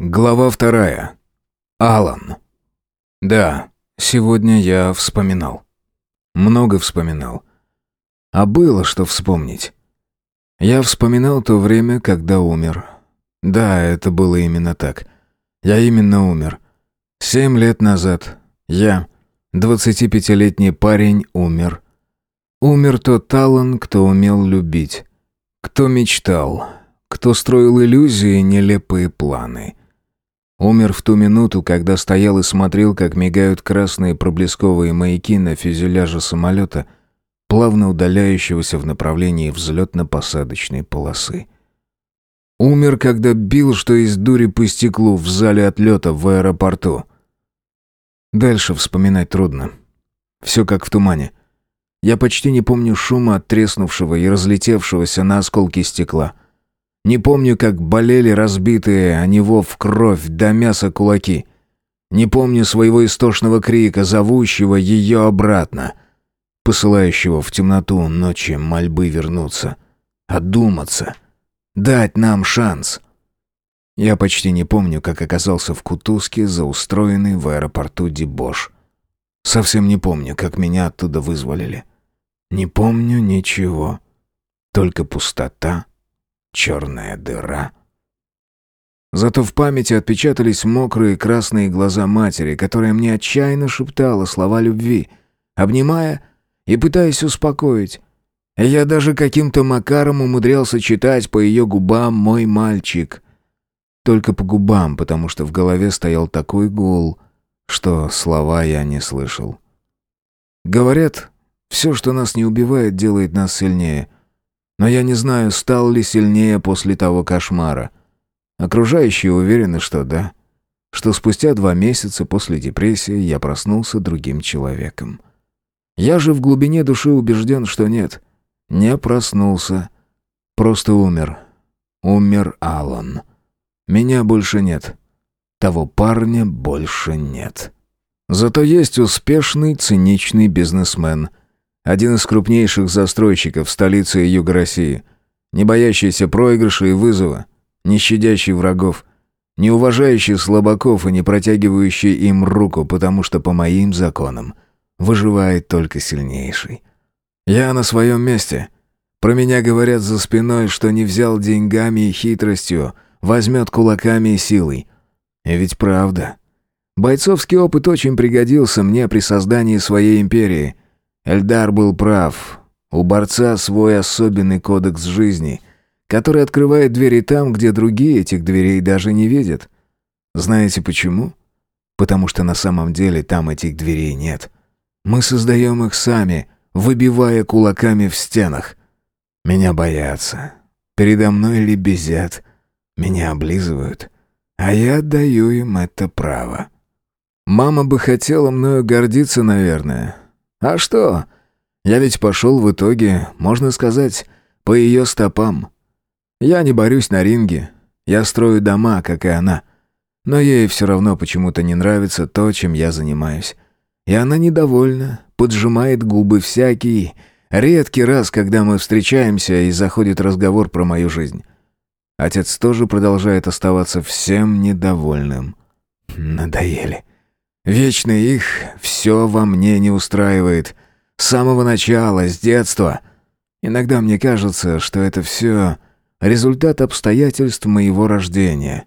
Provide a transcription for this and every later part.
Глава вторая. Алан. Да, сегодня я вспоминал. Много вспоминал. А было что вспомнить. Я вспоминал то время, когда умер. Да, это было именно так. Я именно умер. Семь лет назад я, двадцатипятилетний парень, умер. Умер тот Алан, кто умел любить. Кто мечтал. Кто строил иллюзии и нелепые планы. Умер в ту минуту, когда стоял и смотрел, как мигают красные проблесковые маяки на фюзеляже самолета, плавно удаляющегося в направлении взлетно-посадочной полосы. Умер, когда бил, что из дури по стеклу в зале отлета в аэропорту. Дальше вспоминать трудно. Все как в тумане. Я почти не помню шума от треснувшего и разлетевшегося на осколки стекла — не помню, как болели разбитые о него в кровь до мяса кулаки. Не помню своего истошного крика, зовущего ее обратно, посылающего в темноту ночи мольбы вернуться, одуматься, дать нам шанс. Я почти не помню, как оказался в Кутузке за устроенный в аэропорту дебош. Совсем не помню, как меня оттуда вызволили. Не помню ничего, только пустота черная дыра. Зато в памяти отпечатались мокрые красные глаза матери, которая мне отчаянно шептала слова любви, обнимая и пытаясь успокоить. Я даже каким-то макаром умудрялся читать по ее губам «мой мальчик». Только по губам, потому что в голове стоял такой гул, что слова я не слышал. Говорят, все, что нас не убивает, делает нас сильнее — но я не знаю, стал ли сильнее после того кошмара. Окружающие уверены, что да. Что спустя два месяца после депрессии я проснулся другим человеком. Я же в глубине души убежден, что нет. Не проснулся. Просто умер. Умер Алан. Меня больше нет. Того парня больше нет. Зато есть успешный, циничный бизнесмен, один из крупнейших застройщиков столицы и юга России. Не боящийся проигрыша и вызова, не щадящий врагов, не уважающий слабаков и не протягивающий им руку, потому что по моим законам выживает только сильнейший. Я на своем месте. Про меня говорят за спиной, что не взял деньгами и хитростью, возьмет кулаками и силой. И ведь правда. Бойцовский опыт очень пригодился мне при создании своей империи — Эльдар был прав. У борца свой особенный кодекс жизни, который открывает двери там, где другие этих дверей даже не видят. Знаете почему? Потому что на самом деле там этих дверей нет. Мы создаем их сами, выбивая кулаками в стенах. Меня боятся. Передо мной лебезят. Меня облизывают. А я отдаю им это право. Мама бы хотела мною гордиться, наверное. А что? Я ведь пошел в итоге, можно сказать, по ее стопам. Я не борюсь на ринге, я строю дома, как и она. Но ей все равно почему-то не нравится то, чем я занимаюсь. И она недовольна, поджимает губы всякий, редкий раз, когда мы встречаемся и заходит разговор про мою жизнь. Отец тоже продолжает оставаться всем недовольным. Надоели. Вечно их все во мне не устраивает. С самого начала, с детства. Иногда мне кажется, что это все результат обстоятельств моего рождения.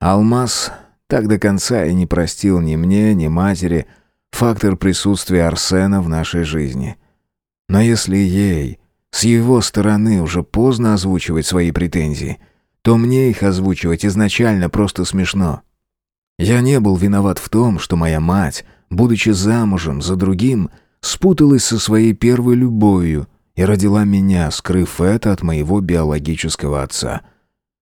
Алмаз так до конца и не простил ни мне, ни матери фактор присутствия Арсена в нашей жизни. Но если ей, с его стороны, уже поздно озвучивать свои претензии, то мне их озвучивать изначально просто смешно. Я не был виноват в том, что моя мать, будучи замужем за другим, спуталась со своей первой любовью и родила меня, скрыв это от моего биологического отца.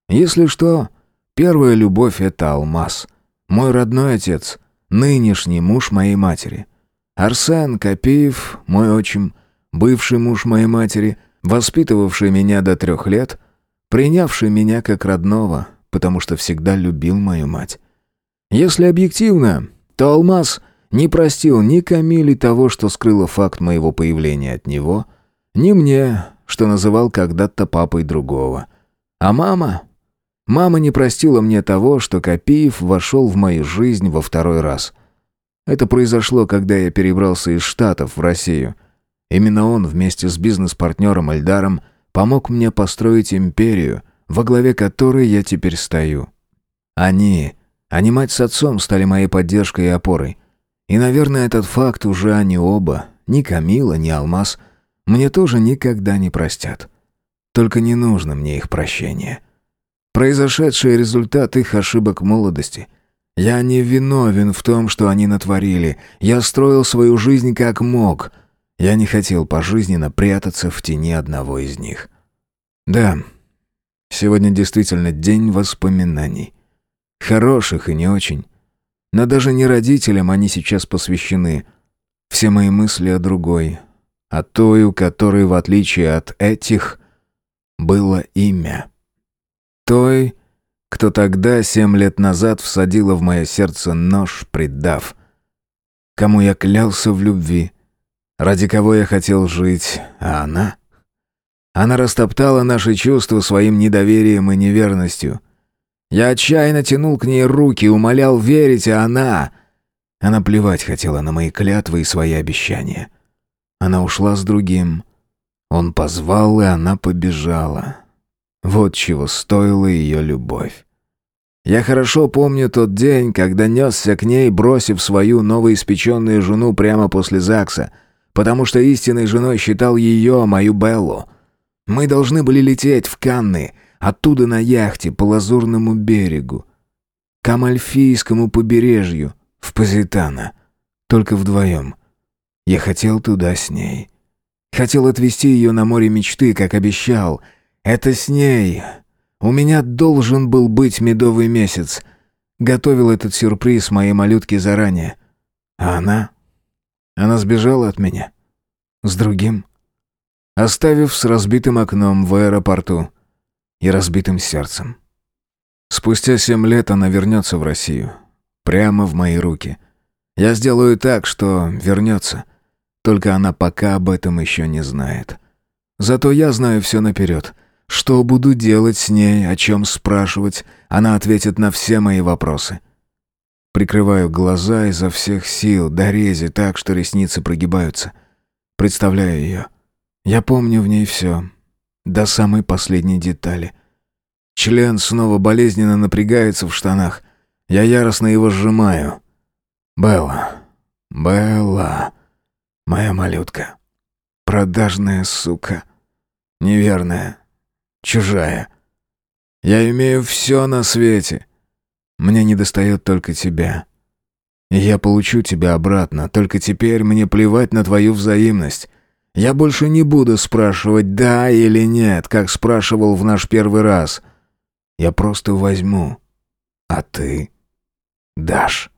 Если что, первая любовь — это алмаз. Мой родной отец, нынешний муж моей матери. Арсен Копеев, мой отчим, бывший муж моей матери, воспитывавший меня до трех лет, принявший меня как родного, потому что всегда любил мою мать. Если объективно, то Алмаз не простил ни Камиле того, что скрыло факт моего появления от него, ни мне, что называл когда-то папой другого. А мама? Мама не простила мне того, что Копиев вошел в мою жизнь во второй раз. Это произошло, когда я перебрался из Штатов в Россию. Именно он вместе с бизнес-партнером Эльдаром помог мне построить империю, во главе которой я теперь стою. Они, они мать с отцом, стали моей поддержкой и опорой. И, наверное, этот факт уже они оба, ни Камила, ни Алмаз, мне тоже никогда не простят. Только не нужно мне их прощения. Произошедший результат их ошибок молодости. Я не виновен в том, что они натворили. Я строил свою жизнь как мог. Я не хотел пожизненно прятаться в тени одного из них. Да, сегодня действительно день воспоминаний. Хороших и не очень. Но даже не родителям они сейчас посвящены. Все мои мысли о другой. О той, у которой, в отличие от этих, было имя. Той, кто тогда, семь лет назад, всадила в мое сердце нож, предав. Кому я клялся в любви, ради кого я хотел жить, а она... Она растоптала наши чувства своим недоверием и неверностью. Я отчаянно тянул к ней руки, умолял верить, а она... Она плевать хотела на мои клятвы и свои обещания. Она ушла с другим. Он позвал, и она побежала. Вот чего стоила ее любовь. Я хорошо помню тот день, когда несся к ней, бросив свою новоиспеченную жену прямо после ЗАГСа, потому что истинной женой считал ее, мою Беллу. Мы должны были лететь в Канны, оттуда на яхте по Лазурному берегу, к Амальфийскому побережью, в Позитано. Только вдвоем. Я хотел туда с ней. Хотел отвезти ее на море мечты, как обещал. Это с ней. У меня должен был быть медовый месяц. Готовил этот сюрприз моей малютке заранее. А она? Она сбежала от меня. С другим. Оставив с разбитым окном в аэропорту и разбитым сердцем. Спустя семь лет она вернется в Россию. Прямо в мои руки. Я сделаю так, что вернется. Только она пока об этом еще не знает. Зато я знаю все наперед. Что буду делать с ней, о чем спрашивать, она ответит на все мои вопросы. Прикрываю глаза изо всех сил, до рези так, что ресницы прогибаются. Представляю ее. Я помню в ней все. До самой последней детали. Член снова болезненно напрягается в штанах. Я яростно его сжимаю. «Белла! Белла!» Моя малютка. Продажная сука. Неверная. Чужая. Я имею все на свете. Мне недостает только тебя. Я получу тебя обратно, только теперь мне плевать на твою взаимность. Я больше не буду спрашивать «да» или «нет», как спрашивал в наш первый раз. Я просто возьму, а ты дашь.